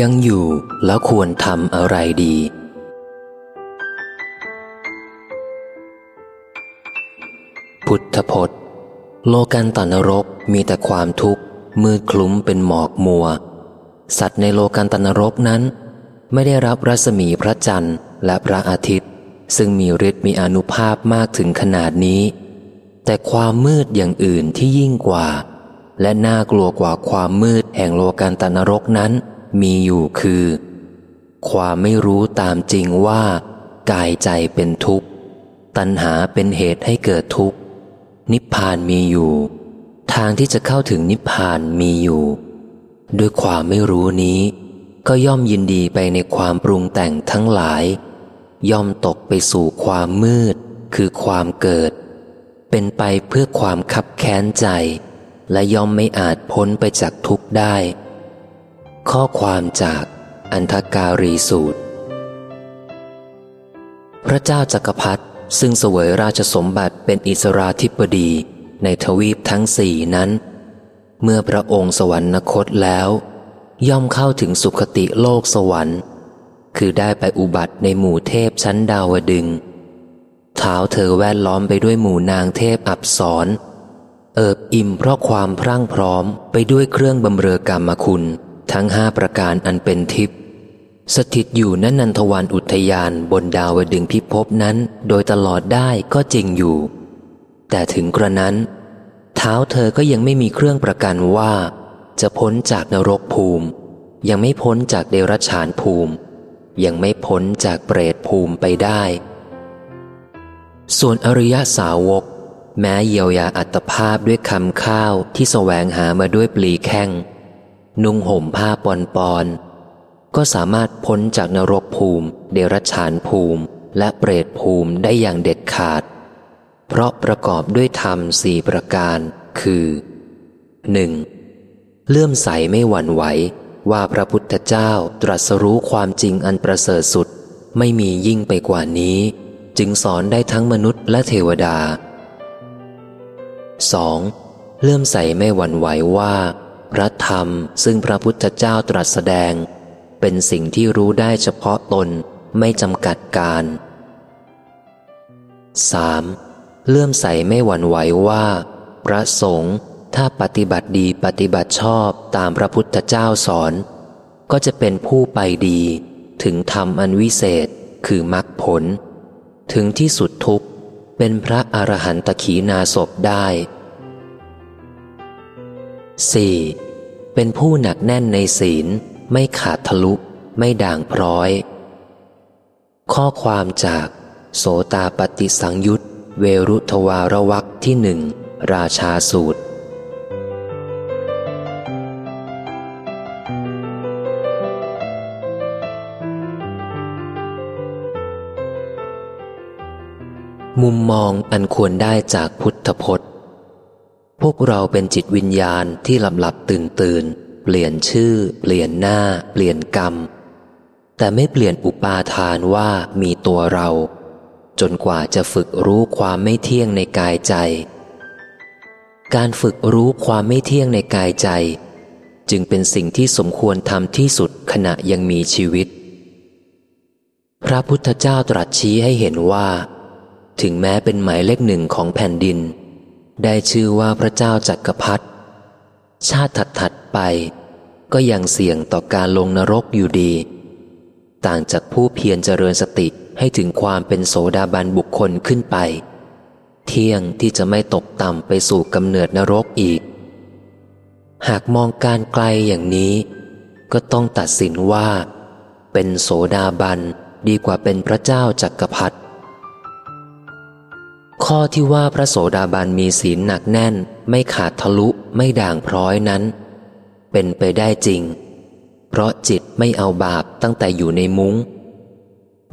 ยังอยู่แล้วควรทำอะไรดี พุทธพจน์ โลกันตานรกมีแต่ความทุกข์ มืดคลุ้มเป็นหมอกมัว สัตว์ในโลกันตานรกนั้น ไม่ได้รับรัศมีพระจันทร์และพระอาทิตย์ ซึ่งมีฤทธิ์มีอนุภาพมากถึงขนาดนี้ แต่ความมืดอย่างอื่นที่ยิ่งกว่า และน่ากลัวกว่าความมืดแห่งโลกันตานรกนั้น มีอยู่คือ ความไม่รู้ตามจริงว่า กายใจเป็นทุกข์ ตัณหาเป็นเหตุให้เกิดทุกข์ นิพพานมีอยู่ ทางที่จะเข้าถึงนิพพานมีอยู่ ด้วยความไม่รู้นี้ ก็ย่อมยินดีไปในความปรุงแต่งทั้งหลาย ย่อมตกไปสู่ความมืด คือความเกิด เป็นไปเพื่อความคับแค้นใจ และย่อมไม่อาจพ้นไปจากทุกข์ได้ ข้อความจากอันทการีสูตร พระเจ้าจักรพรรดิซึ่งเสวยราชสมบัติเป็นอิสราธิปดีในทวีปทั้งสี่นั้น เมื่อพระองค์สวรรคตแล้ว ย่อมเข้าถึงสุคติโลกสวรรค์ คือได้ไปอุบัติในหมู่เทพชั้นดาวดึงเท้าเธอแวดล้อมไปด้วยหมู่นางเทพอับสรเอิบอิ่มเพราะความพรั่งพร้อมไปด้วยเครื่องบำเรอกรรมคุณ ทั้งห้าประการอันเป็นทิพย์สถิตอยู่นันนันทวันอุทยานบนดาวดึงพิภพนั้น โดยตลอดได้ก็จริงอยู่ แต่ถึงกระนั้น เท้าเธอก็ยังไม่มีเครื่องประกันว่า จะพ้นจากนรกภูมิ ยังไม่พ้นจากเดรัจฉานภูมิ ยังไม่พ้นจากเปรตภูมิไปได้ ส่วนอริยสาวก แม้เยียวยาอัตภาพด้วยคำข้าวที่แสวงหามาด้วยปลีแข้ง นุ่งห่มผ้าปอนปอนก็สามารถพ้นจากนรกภูมิ เดรัจฉานภูมิ และเปรตภูมิได้อย่างเด็ดขาด เพราะประกอบด้วยธรรมสี่ประการ คือ 1. เลื่อมใสไม่หวั่นไหว ว่าพระพุทธเจ้าตรัสรู้ความจริงอันประเสริฐสุด ไม่มียิ่งไปกว่านี้ จึงสอนได้ทั้งมนุษย์และเทวดา 2. เลื่อมใสไม่หวั่นไหวว่า พระธรรมซึ่งพระพุทธเจ้าตรัสแสดง เป็นสิ่งที่รู้ได้เฉพาะตนไม่จำกัดการ 3. เลื่อมใสไม่หวั่นไหวว่า พระสงฆ์ถ้าปฏิบัติดีปฏิบัติชอบตามพระพุทธเจ้าสอน ก็จะเป็นผู้ไปดี ถึงธรรมอันวิเศษคือมรรคผล ถึงที่สุดทุกเป็นพระอรหันตขีนาศพได้ 4. เป็นผู้หนักแน่นในศีล ไม่ขาดทะลุ ไม่ด่างพร้อย ข้อความจาก โสตาปฏิสังยุตเวรุทวารวักที่หนึ่งราชาสูตรมุมมองอันควรได้จากพุทธพจน์ พวกเราเป็นจิตวิญญาณที่หลับหลับตื่นตื่นเปลี่ยนชื่อ เปลี่ยนหน้า เปลี่ยนกรรม แต่ไม่เปลี่ยนอุปาทานว่ามีตัวเรา จนกว่าจะฝึกรู้ความไม่เที่ยงในกายใจ การฝึกรู้ความไม่เที่ยงในกายใจ จึงเป็นสิ่งที่สมควรทำที่สุดขณะยังมีชีวิต พระพุทธเจ้าตรัสชี้ให้เห็นว่า ถึงแม้เป็นหมายเลขหนึ่งของแผ่นดิน ได้ชื่อว่าพระเจ้าจักรพรรดิชาติถัดๆไป ก็ยังเสี่ยงต่อการลงนรกอยู่ดี ต่างจากผู้เพียรเจริญสติให้ถึงความเป็นโสดาบันบุคคลขึ้นไป เที่ยงที่จะไม่ตกต่ำไปสู่กำเนิดนรกอีก หากมองการไกลอย่างนี้ ก็ต้องตัดสินว่า เป็นโสดาบันดีกว่าเป็นพระเจ้าจักรพรรดิ ข้อที่ว่าพระโสดาบันมีศีลหนักแน่น ไม่ขาดทะลุไม่ด่างพร้อยนั้น เป็นไปได้จริง เพราะจิตไม่เอาบาปตั้งแต่อยู่ในมุง้ง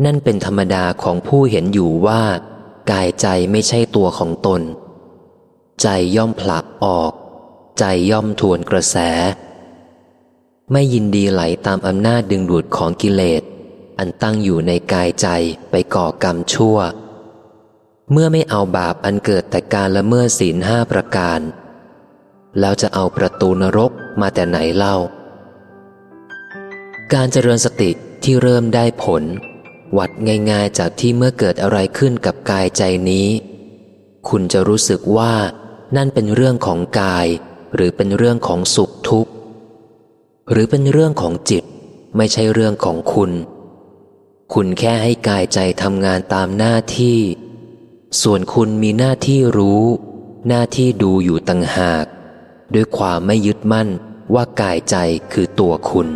นั่นเป็นธรรมดาของผู้เห็นอยู่ว่า กายใจไม่ใช่ตัวของตน ใจย่อมผลักออก ใจย่อมทวนกระแส ไม่ยินดีไหลตามอำนาจดึงดูดของกิเลสอันตั้งอยู่ในกายใจไปก่อกรรมชั่ว เมื่อไม่เอาบาปอันเกิดแต่การละเมิดศีลห้าประการ แล้วจะเอาประตูนรกมาแต่ไหนเล่า การเจริญสติที่เริ่มได้ผล วัดง่ายๆจากที่เมื่อเกิดอะไรขึ้นกับกายใจนี้ คุณจะรู้สึกว่านั่นเป็นเรื่องของกาย หรือเป็นเรื่องของสุขทุกข์ หรือเป็นเรื่องของจิต ไม่ใช่เรื่องของคุณ คุณแค่ให้กายใจทำงานตามหน้าที่ ส่วนคุณมีหน้าที่รู้ หน้าที่ดูอยู่ต่างหาก ด้วยความไม่ยึดมั่นว่ากายใจคือตัวคุณ